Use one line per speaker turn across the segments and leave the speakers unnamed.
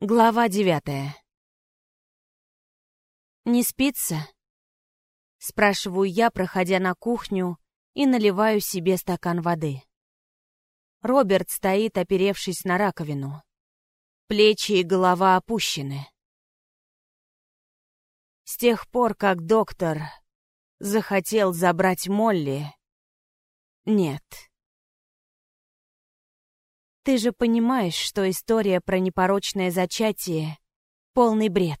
Глава девятая. «Не спится?» Спрашиваю я, проходя на кухню, и наливаю себе стакан воды. Роберт стоит, оперевшись на раковину. Плечи и голова опущены. С тех пор, как доктор захотел забрать Молли... Нет. Ты же понимаешь, что история про непорочное зачатие — полный бред.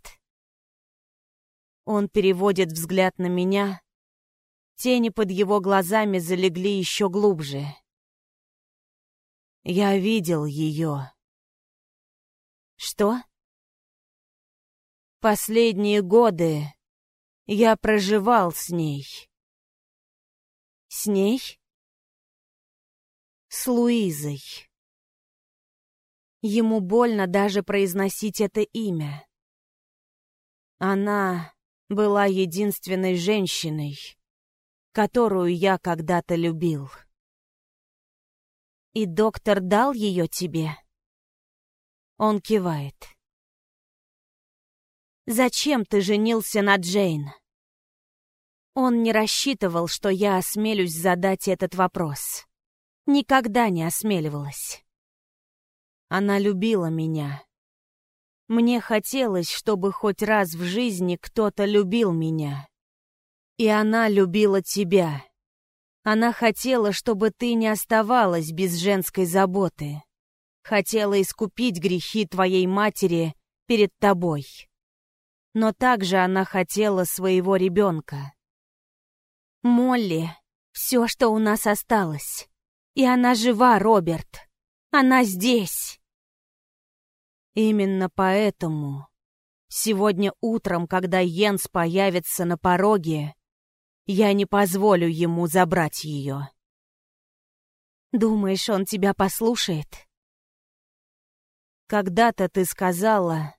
Он переводит взгляд на меня. Тени под его глазами залегли еще глубже. Я видел ее. Что? Последние годы я проживал с ней. С ней? С Луизой. Ему больно даже произносить это имя. Она была единственной женщиной, которую я когда-то любил. И доктор дал ее тебе? Он кивает. Зачем ты женился на Джейн? Он не рассчитывал, что я осмелюсь задать этот вопрос. Никогда не осмеливалась. Она любила меня. Мне хотелось, чтобы хоть раз в жизни кто-то любил меня. И она любила тебя. Она хотела, чтобы ты не оставалась без женской заботы. Хотела искупить грехи твоей матери перед тобой. Но также она хотела своего ребенка. Молли — все, что у нас осталось. И она жива, Роберт. Она здесь. Именно поэтому сегодня утром, когда Йенс появится на пороге, я не позволю ему забрать ее. Думаешь, он тебя послушает? Когда-то ты сказала,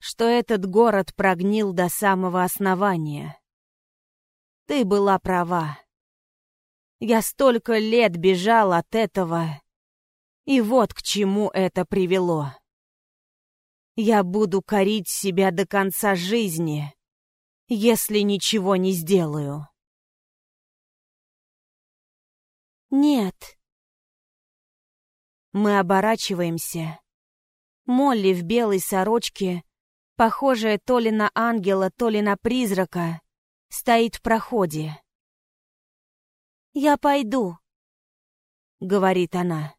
что этот город прогнил до самого основания. Ты была права. Я столько лет бежал от этого, и вот к чему это привело. Я буду корить себя до конца жизни, если ничего не сделаю. Нет. Мы оборачиваемся. Молли в белой сорочке, похожая то ли на ангела, то ли на призрака, стоит в проходе. «Я пойду», — говорит она.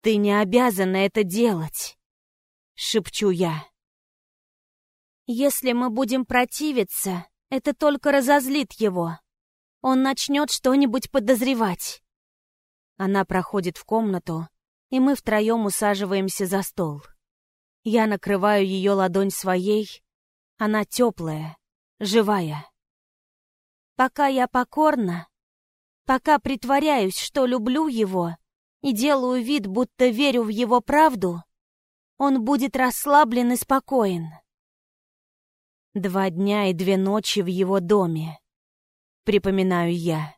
«Ты не обязана это делать» шепчу я. Если мы будем противиться, это только разозлит его. Он начнет что-нибудь подозревать. Она проходит в комнату, и мы втроем усаживаемся за стол. Я накрываю ее ладонь своей. Она теплая, живая. Пока я покорна, пока притворяюсь, что люблю его, и делаю вид, будто верю в его правду, он будет расслаблен и спокоен. Два дня и две ночи в его доме, припоминаю я.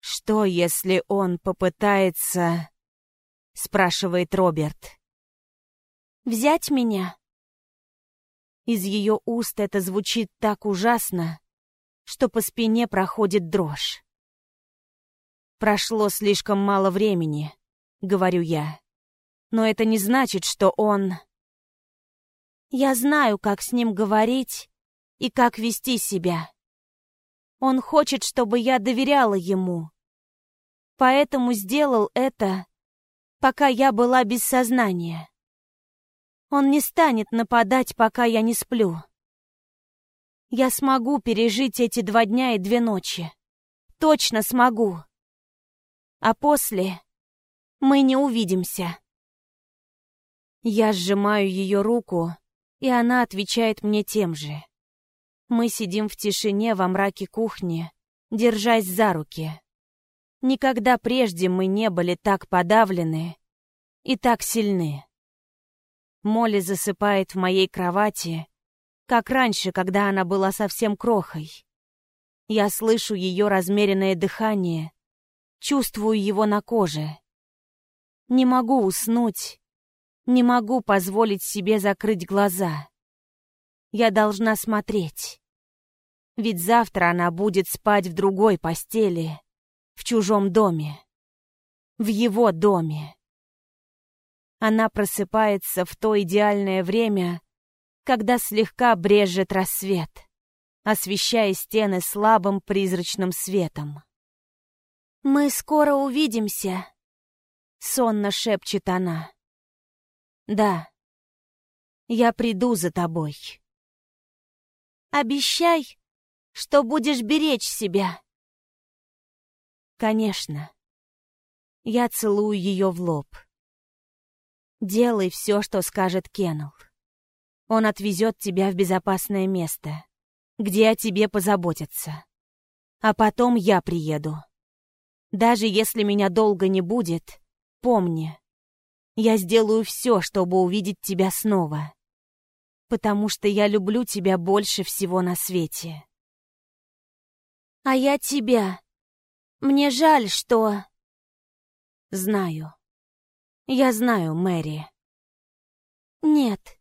Что, если он попытается... спрашивает Роберт. Взять меня? Из ее уст это звучит так ужасно, что по спине проходит дрожь. Прошло слишком мало времени, говорю я но это не значит, что он... Я знаю, как с ним говорить и как вести себя. Он хочет, чтобы я доверяла ему. Поэтому сделал это, пока я была без сознания. Он не станет нападать, пока я не сплю. Я смогу пережить эти два дня и две ночи. Точно смогу. А после мы не увидимся. Я сжимаю ее руку, и она отвечает мне тем же. Мы сидим в тишине во мраке кухни, держась за руки. Никогда прежде мы не были так подавлены и так сильны. Молли засыпает в моей кровати, как раньше, когда она была совсем крохой. Я слышу ее размеренное дыхание, чувствую его на коже. Не могу уснуть, Не могу позволить себе закрыть глаза. Я должна смотреть. Ведь завтра она будет спать в другой постели, в чужом доме. В его доме. Она просыпается в то идеальное время, когда слегка брежет рассвет, освещая стены слабым призрачным светом. «Мы скоро увидимся», — сонно шепчет она. «Да, я приду за тобой». «Обещай, что будешь беречь себя. Конечно. Я целую ее в лоб. Делай все, что скажет Кеннел. Он отвезет тебя в безопасное место, где о тебе позаботятся. А потом я приеду. Даже если меня долго не будет, помни, я сделаю все, чтобы увидеть тебя снова. Потому что я люблю тебя больше всего на свете. А я тебя. Мне жаль, что... Знаю. Я знаю, Мэри. Нет.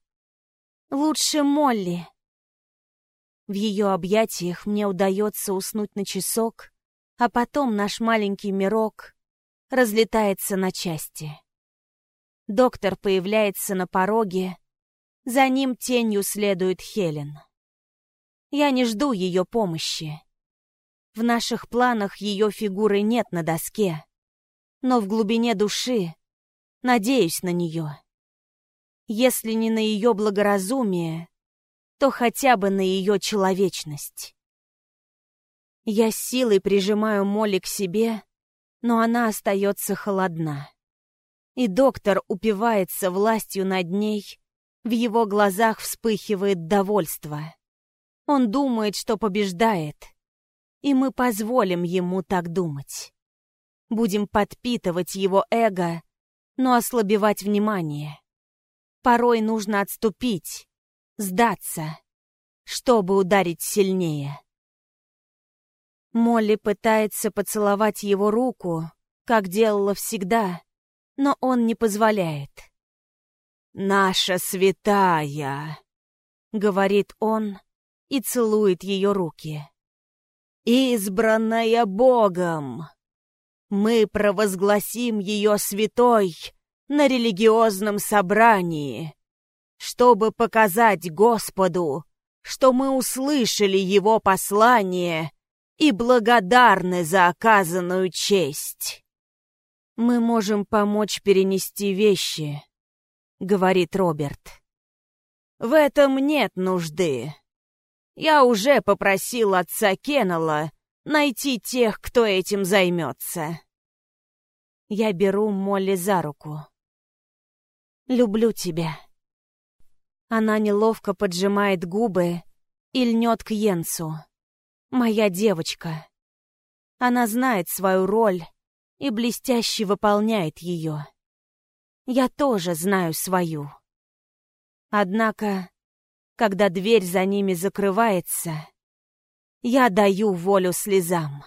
Лучше Молли. В ее объятиях мне удается уснуть на часок, а потом наш маленький мирок разлетается на части. Доктор появляется на пороге, за ним тенью следует Хелен. Я не жду ее помощи. В наших планах ее фигуры нет на доске, но в глубине души надеюсь на нее. Если не на ее благоразумие, то хотя бы на ее человечность. Я силой прижимаю Молли к себе, но она остается холодна. И доктор упивается властью над ней, в его глазах вспыхивает довольство. Он думает, что побеждает, и мы позволим ему так думать. Будем подпитывать его эго, но ослабевать внимание. Порой нужно отступить, сдаться, чтобы ударить сильнее. Молли пытается поцеловать его руку, как делала всегда, но он не позволяет. «Наша святая!» — говорит он и целует ее руки избранная Богом. Мы провозгласим ее святой на религиозном собрании, чтобы показать Господу, что мы услышали его послание и благодарны за оказанную честь. «Мы можем помочь перенести вещи», — говорит Роберт. «В этом нет нужды. Я уже попросил отца Кеннелла найти тех, кто этим займется. Я беру Молли за руку. «Люблю тебя». Она неловко поджимает губы и льнет к Йенсу. «Моя девочка». Она знает свою роль и блестяще выполняет ее. Я тоже знаю свою. Однако когда дверь за ними закрывается, я даю волю слезам.